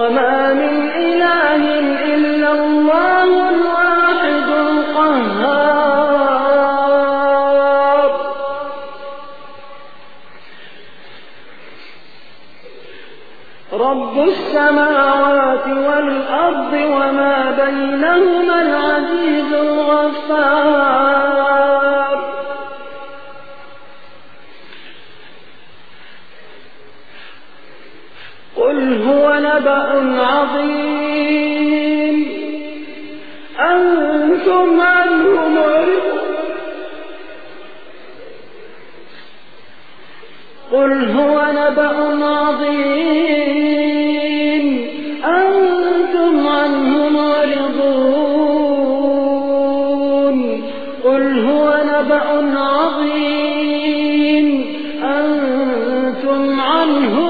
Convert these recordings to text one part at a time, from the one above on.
وما من إله إلا الله الواحد القهار. رب السماوات والأرض وما بينهما هو نبأ عظيم. أنتم عنه معرضون قل هو نبأ عظيم. أنتم عنه معرضون قل هو نبأ عظيم. أنتم عنه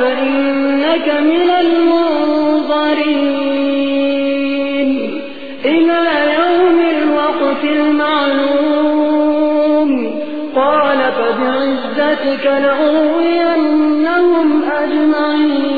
فإنك من المنظرين. إلى يوم الوقت المعلوم. قال فبعزتك لأغوينهم أجمعين.